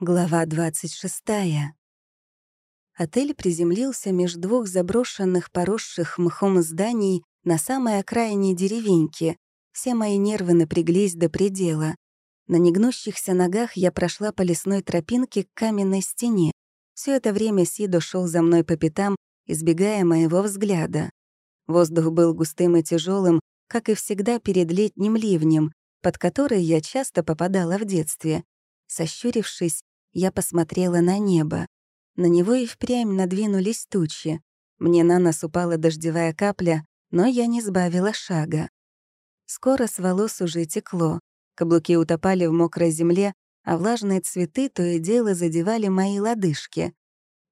Глава 26. Отель приземлился между двух заброшенных, поросших мхом зданий на самой окраине деревеньки. Все мои нервы напряглись до предела. На негнущихся ногах я прошла по лесной тропинке к каменной стене. Все это время Сидо шел за мной по пятам, избегая моего взгляда. Воздух был густым и тяжелым, как и всегда перед летним ливнем, под который я часто попадала в детстве. Сощурившись, я посмотрела на небо. На него и впрямь надвинулись тучи. Мне на нос упала дождевая капля, но я не сбавила шага. Скоро с волос уже текло. Каблуки утопали в мокрой земле, а влажные цветы то и дело задевали мои лодыжки.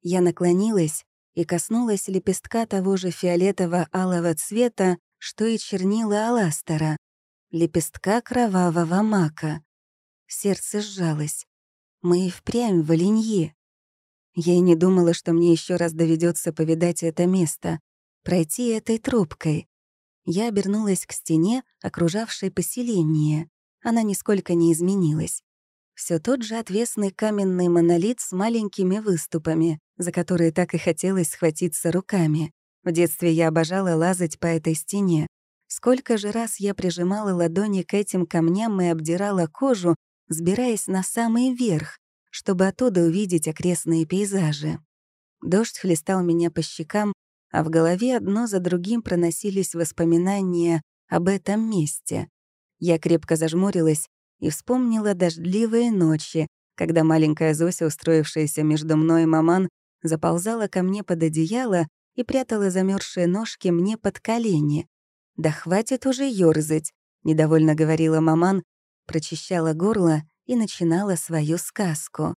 Я наклонилась и коснулась лепестка того же фиолетово-алого цвета, что и чернила аластера, лепестка кровавого мака. Сердце сжалось. Мы и впрямь в Оленье. Я и не думала, что мне еще раз доведется повидать это место, пройти этой трубкой. Я обернулась к стене, окружавшей поселение. Она нисколько не изменилась. Все тот же отвесный каменный монолит с маленькими выступами, за которые так и хотелось схватиться руками. В детстве я обожала лазать по этой стене. Сколько же раз я прижимала ладони к этим камням и обдирала кожу, сбираясь на самый верх, чтобы оттуда увидеть окрестные пейзажи. Дождь хлестал меня по щекам, а в голове одно за другим проносились воспоминания об этом месте. Я крепко зажмурилась и вспомнила дождливые ночи, когда маленькая Зося, устроившаяся между мной и маман, заползала ко мне под одеяло и прятала замерзшие ножки мне под колени. «Да хватит уже ёрзать», — недовольно говорила маман, прочищала горло и начинала свою сказку.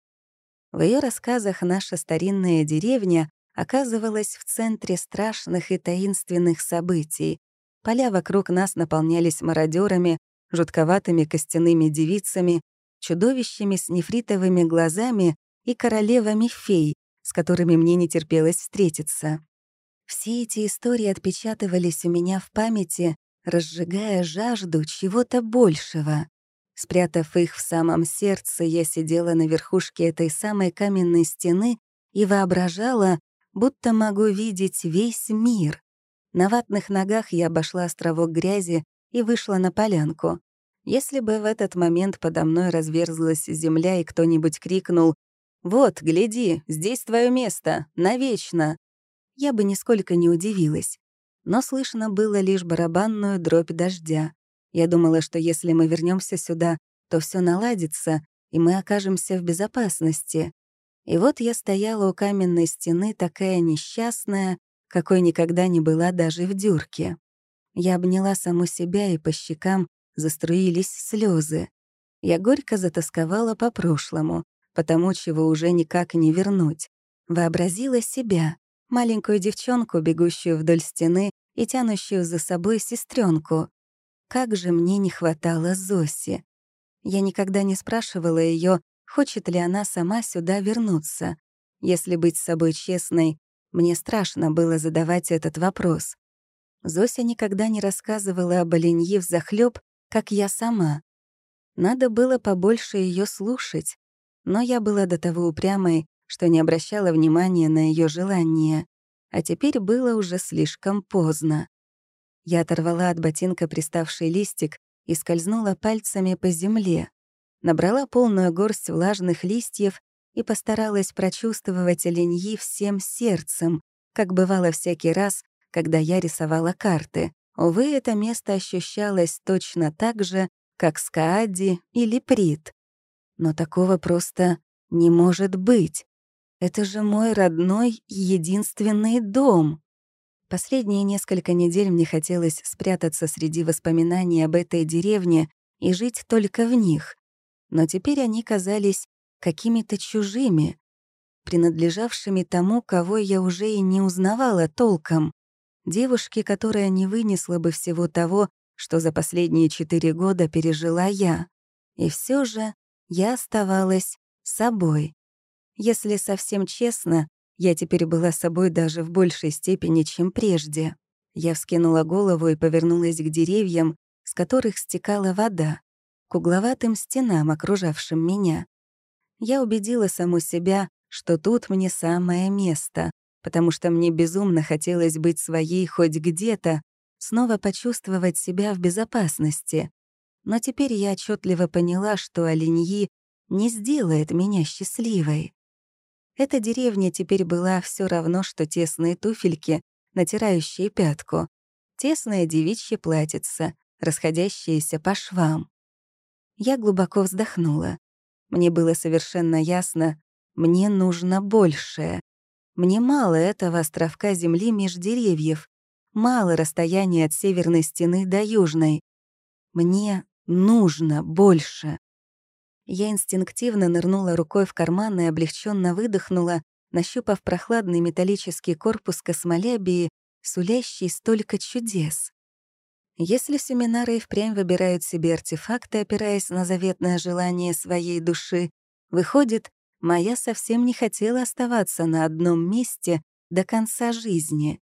В ее рассказах наша старинная деревня оказывалась в центре страшных и таинственных событий. Поля вокруг нас наполнялись мародерами, жутковатыми костяными девицами, чудовищами с нефритовыми глазами и королевами фей, с которыми мне не терпелось встретиться. Все эти истории отпечатывались у меня в памяти, разжигая жажду чего-то большего. Спрятав их в самом сердце, я сидела на верхушке этой самой каменной стены и воображала, будто могу видеть весь мир. На ватных ногах я обошла островок грязи и вышла на полянку. Если бы в этот момент подо мной разверзлась земля и кто-нибудь крикнул «Вот, гляди, здесь твое место, навечно!» Я бы нисколько не удивилась. Но слышно было лишь барабанную дробь дождя. Я думала, что если мы вернемся сюда, то все наладится, и мы окажемся в безопасности. И вот я стояла у каменной стены, такая несчастная, какой никогда не была даже в дюрке. Я обняла саму себя, и по щекам заструились слезы. Я горько затасковала по прошлому, потому чего уже никак не вернуть. Вообразила себя, маленькую девчонку, бегущую вдоль стены и тянущую за собой сестренку. Как же мне не хватало Зоси. Я никогда не спрашивала ее, хочет ли она сама сюда вернуться. Если быть с собой честной, мне страшно было задавать этот вопрос. Зося никогда не рассказывала об оленье в захлеб, как я сама. Надо было побольше ее слушать, но я была до того упрямой, что не обращала внимания на ее желание. А теперь было уже слишком поздно. Я оторвала от ботинка приставший листик и скользнула пальцами по земле. Набрала полную горсть влажных листьев и постаралась прочувствовать оленьи всем сердцем, как бывало всякий раз, когда я рисовала карты. Увы, это место ощущалось точно так же, как Скаади или Прит. Но такого просто не может быть. Это же мой родной единственный дом. Последние несколько недель мне хотелось спрятаться среди воспоминаний об этой деревне и жить только в них. Но теперь они казались какими-то чужими, принадлежавшими тому, кого я уже и не узнавала толком. Девушке, которая не вынесла бы всего того, что за последние четыре года пережила я. И все же я оставалась собой. Если совсем честно, я теперь была собой даже в большей степени, чем прежде. Я вскинула голову и повернулась к деревьям, с которых стекала вода, к угловатым стенам, окружавшим меня. Я убедила саму себя, что тут мне самое место, потому что мне безумно хотелось быть своей хоть где-то, снова почувствовать себя в безопасности. Но теперь я отчетливо поняла, что Оленьи не сделает меня счастливой. Эта деревня теперь была все равно, что тесные туфельки, натирающие пятку, тесное девичье платьице, расходящееся по швам. Я глубоко вздохнула. Мне было совершенно ясно, мне нужно большее. Мне мало этого островка земли меж деревьев, мало расстояния от северной стены до южной. Мне нужно больше. Я инстинктивно нырнула рукой в карман и облегченно выдохнула, нащупав прохладный металлический корпус космолябии, сулящий столько чудес. Если семинары и впрямь выбирают себе артефакты, опираясь на заветное желание своей души, выходит, моя совсем не хотела оставаться на одном месте до конца жизни.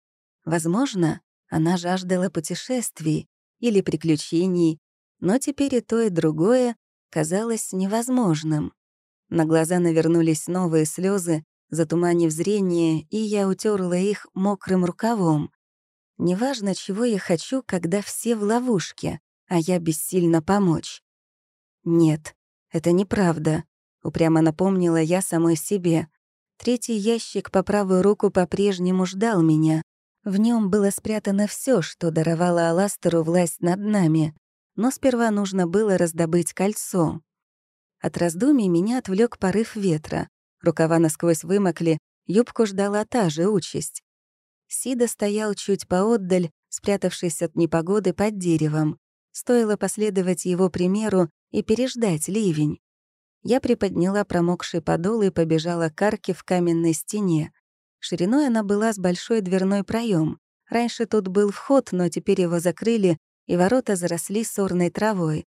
Возможно, она жаждала путешествий или приключений, но теперь и то, и другое казалось невозможным. На глаза навернулись новые слезы, затуманив зрение, и я утерла их мокрым рукавом. Неважно, чего я хочу, когда все в ловушке, а я бессильно помочь. Нет, это неправда, упрямо напомнила я самой себе. Третий ящик по правую руку по-прежнему ждал меня. В нем было спрятано все, что даровало Аластеру власть над нами но сперва нужно было раздобыть кольцо. От раздумий меня отвлек порыв ветра. Рукава насквозь вымокли, юбку ждала та же участь. Сида стоял чуть поотдаль, спрятавшись от непогоды под деревом. Стоило последовать его примеру и переждать ливень. Я приподняла промокший подол и побежала к арке в каменной стене. Шириной она была с большой дверной проем. Раньше тут был вход, но теперь его закрыли и ворота заросли сорной травой.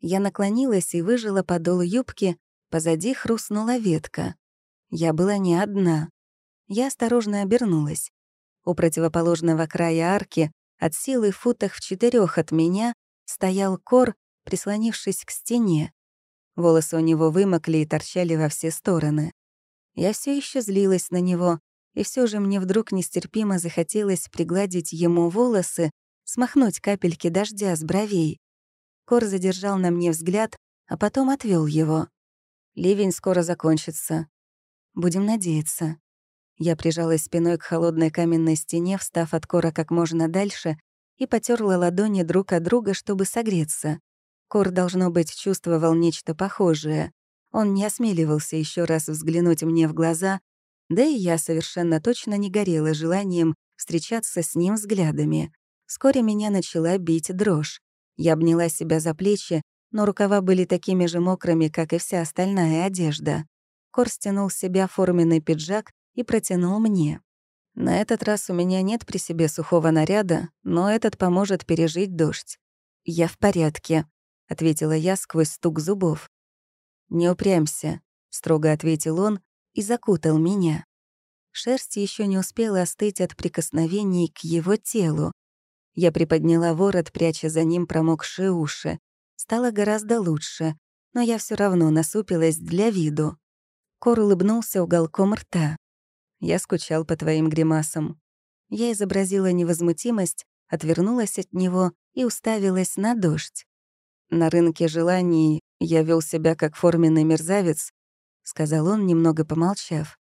Я наклонилась и выжила подол юбки, позади хрустнула ветка. Я была не одна. Я осторожно обернулась. У противоположного края арки, от силы футах в четырех от меня, стоял кор, прислонившись к стене. Волосы у него вымокли и торчали во все стороны. Я все еще злилась на него, и все же мне вдруг нестерпимо захотелось пригладить ему волосы смахнуть капельки дождя с бровей. Кор задержал на мне взгляд, а потом отвел его. «Ливень скоро закончится. Будем надеяться». Я прижалась спиной к холодной каменной стене, встав от кора как можно дальше, и потерла ладони друг от друга, чтобы согреться. Кор, должно быть, чувствовал нечто похожее. Он не осмеливался еще раз взглянуть мне в глаза, да и я совершенно точно не горела желанием встречаться с ним взглядами. Вскоре меня начала бить дрожь. Я обняла себя за плечи, но рукава были такими же мокрыми, как и вся остальная одежда. Кор стянул с себя форменный пиджак и протянул мне. На этот раз у меня нет при себе сухого наряда, но этот поможет пережить дождь. «Я в порядке», — ответила я сквозь стук зубов. «Не упрямься», — строго ответил он и закутал меня. Шерсть еще не успела остыть от прикосновений к его телу. Я приподняла ворот, пряча за ним промокшие уши. Стало гораздо лучше, но я все равно насупилась для виду. Кор улыбнулся уголком рта. «Я скучал по твоим гримасам». Я изобразила невозмутимость, отвернулась от него и уставилась на дождь. «На рынке желаний я вел себя как форменный мерзавец», — сказал он, немного помолчав.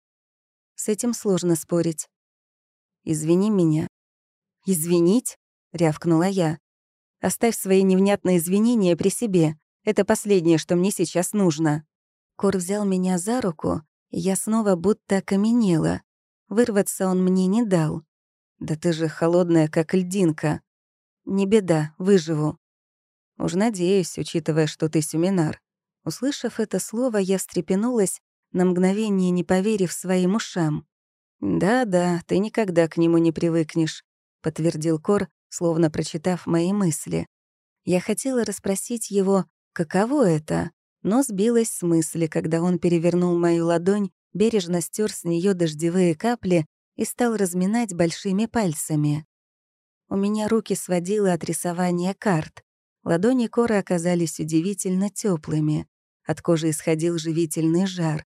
«С этим сложно спорить. Извини меня». «Извинить?» — рявкнула я. «Оставь свои невнятные извинения при себе. Это последнее, что мне сейчас нужно». Кор взял меня за руку, и я снова будто окаменела. Вырваться он мне не дал. «Да ты же холодная, как льдинка». «Не беда, выживу». «Уж надеюсь, учитывая, что ты семинар». Услышав это слово, я встрепенулась, на мгновение не поверив своим ушам. «Да-да, ты никогда к нему не привыкнешь», — подтвердил Кор, словно прочитав мои мысли. Я хотела расспросить его, каково это, но сбилась с мысли, когда он перевернул мою ладонь, бережно стер с нее дождевые капли и стал разминать большими пальцами. У меня руки сводило от рисования карт. Ладони Коры оказались удивительно теплыми. От кожи исходил живительный жар.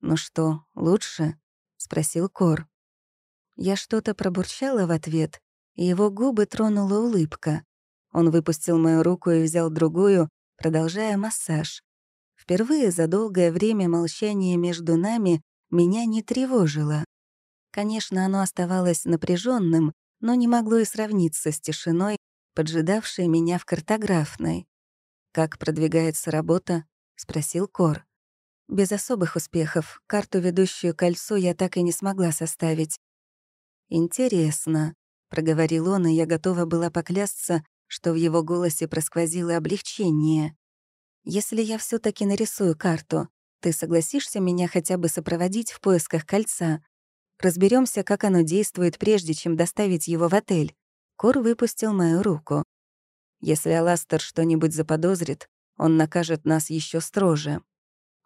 «Ну что, лучше?» — спросил Кор. Я что-то пробурчала в ответ, его губы тронула улыбка. Он выпустил мою руку и взял другую, продолжая массаж. Впервые за долгое время молчание между нами меня не тревожило. Конечно, оно оставалось напряженным, но не могло и сравниться с тишиной, поджидавшей меня в картографной. «Как продвигается работа?» — спросил Кор. «Без особых успехов. Карту, ведущую кольцо, я так и не смогла составить». «Интересно проговорил он, и я готова была поклясться, что в его голосе просквозило облегчение. «Если я все таки нарисую карту, ты согласишься меня хотя бы сопроводить в поисках кольца? Разберемся, как оно действует, прежде чем доставить его в отель». Кор выпустил мою руку. «Если Аластер что-нибудь заподозрит, он накажет нас еще строже.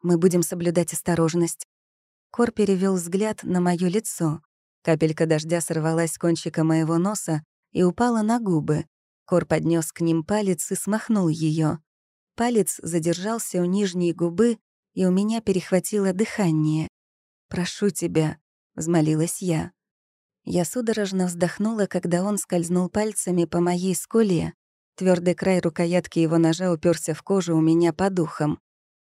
Мы будем соблюдать осторожность». Кор перевел взгляд на моё лицо. Капелька дождя сорвалась с кончика моего носа и упала на губы. Кор поднес к ним палец и смахнул ее. Палец задержался у нижней губы, и у меня перехватило дыхание. «Прошу тебя», — взмолилась я. Я судорожно вздохнула, когда он скользнул пальцами по моей скуле. Твердый край рукоятки его ножа уперся в кожу у меня под ухом.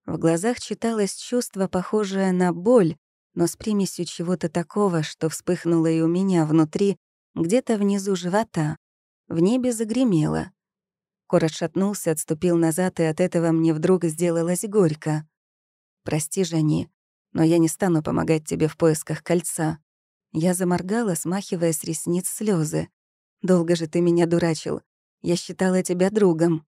В глазах читалось чувство, похожее на боль, но с примесью чего-то такого, что вспыхнуло и у меня внутри, где-то внизу живота. В небе загремело. Кор отшатнулся, отступил назад, и от этого мне вдруг сделалось горько. «Прости, Жани, но я не стану помогать тебе в поисках кольца». Я заморгала, смахивая с ресниц слезы. «Долго же ты меня дурачил. Я считала тебя другом».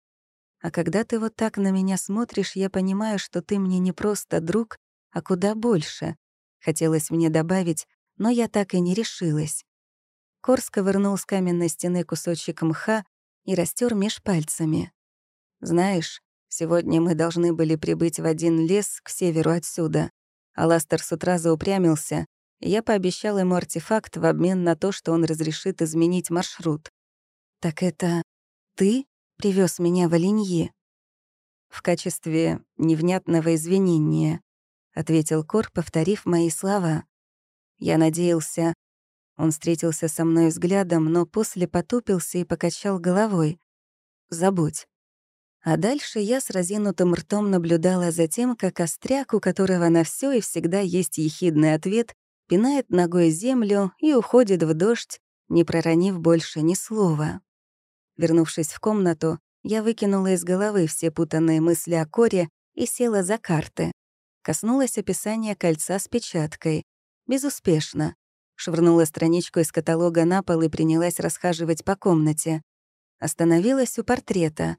А когда ты вот так на меня смотришь, я понимаю, что ты мне не просто друг, а куда больше. Хотелось мне добавить, но я так и не решилась. Кор сковырнул с каменной стены кусочек мха и растер меж пальцами. «Знаешь, сегодня мы должны были прибыть в один лес к северу отсюда». Аластер с утра заупрямился, и я пообещал ему артефакт в обмен на то, что он разрешит изменить маршрут. «Так это ты привез меня в Оленье?» В качестве невнятного извинения ответил Кор, повторив мои слова. Я надеялся. Он встретился со мной взглядом, но после потупился и покачал головой. «Забудь». А дальше я с разинутым ртом наблюдала за тем, как остряк, у которого на все и всегда есть ехидный ответ, пинает ногой землю и уходит в дождь, не проронив больше ни слова. Вернувшись в комнату, я выкинула из головы все путанные мысли о Коре и села за карты коснулась описания кольца с печаткой. Безуспешно. Швырнула страничку из каталога на пол и принялась расхаживать по комнате. Остановилась у портрета.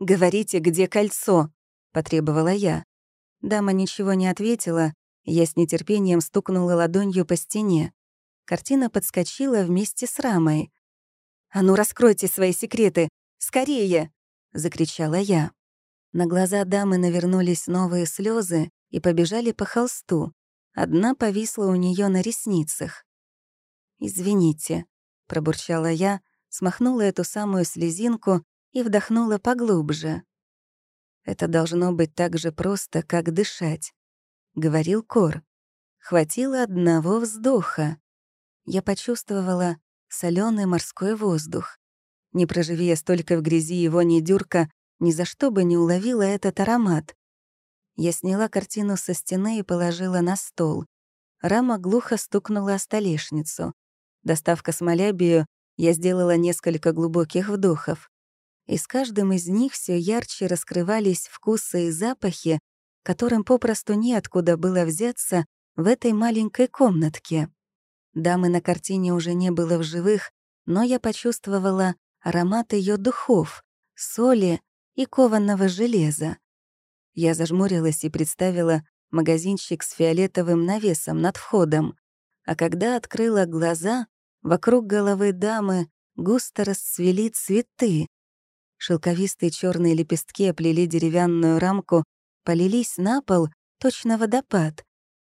«Говорите, где кольцо?» — потребовала я. Дама ничего не ответила. Я с нетерпением стукнула ладонью по стене. Картина подскочила вместе с рамой. «А ну, раскройте свои секреты! Скорее!» — закричала я. На глаза дамы навернулись новые слезы и побежали по холсту. Одна повисла у нее на ресницах. «Извините», — пробурчала я, смахнула эту самую слезинку и вдохнула поглубже. «Это должно быть так же просто, как дышать», — говорил Кор. Хватило одного вздоха. Я почувствовала соленый морской воздух. Не проживи я столько в грязи его недюрка, ни за что бы не уловила этот аромат. Я сняла картину со стены и положила на стол. Рама глухо стукнула о столешницу. Достав космолябию, я сделала несколько глубоких вдохов. И с каждым из них все ярче раскрывались вкусы и запахи, которым попросту неоткуда было взяться в этой маленькой комнатке. Дамы на картине уже не было в живых, но я почувствовала аромат ее духов, соли, и кованного железа. Я зажмурилась и представила магазинчик с фиолетовым навесом над входом. А когда открыла глаза, вокруг головы дамы густо расцвели цветы. Шелковистые черные лепестки оплели деревянную рамку, полились на пол, точно водопад.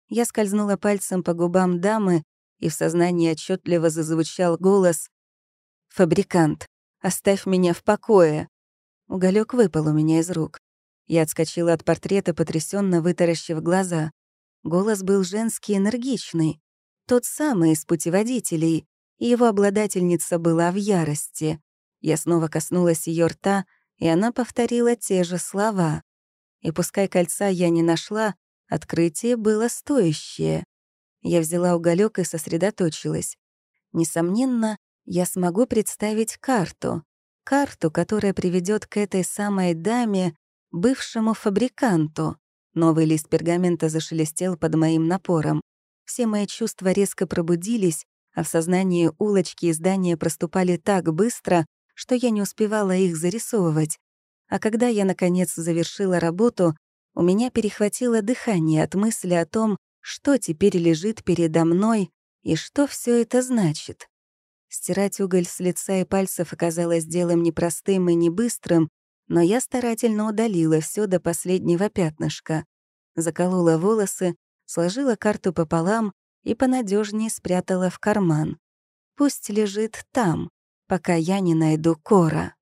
Я скользнула пальцем по губам дамы, и в сознании отчетливо зазвучал голос «Фабрикант, оставь меня в покое!» Уголек выпал у меня из рук. Я отскочила от портрета, потрясенно вытаращив глаза. Голос был женский, энергичный. Тот самый из путеводителей. И его обладательница была в ярости. Я снова коснулась ее рта, и она повторила те же слова. И пускай кольца я не нашла, открытие было стоящее. Я взяла уголек и сосредоточилась. Несомненно, я смогу представить карту карту, которая приведет к этой самой даме, бывшему фабриканту. Новый лист пергамента зашелестел под моим напором. Все мои чувства резко пробудились, а в сознании улочки и здания проступали так быстро, что я не успевала их зарисовывать. А когда я, наконец, завершила работу, у меня перехватило дыхание от мысли о том, что теперь лежит передо мной и что все это значит. Стирать уголь с лица и пальцев оказалось делом непростым и не быстрым, но я старательно удалила все до последнего пятнышка. Заколола волосы, сложила карту пополам и понадежнее спрятала в карман. Пусть лежит там, пока я не найду кора.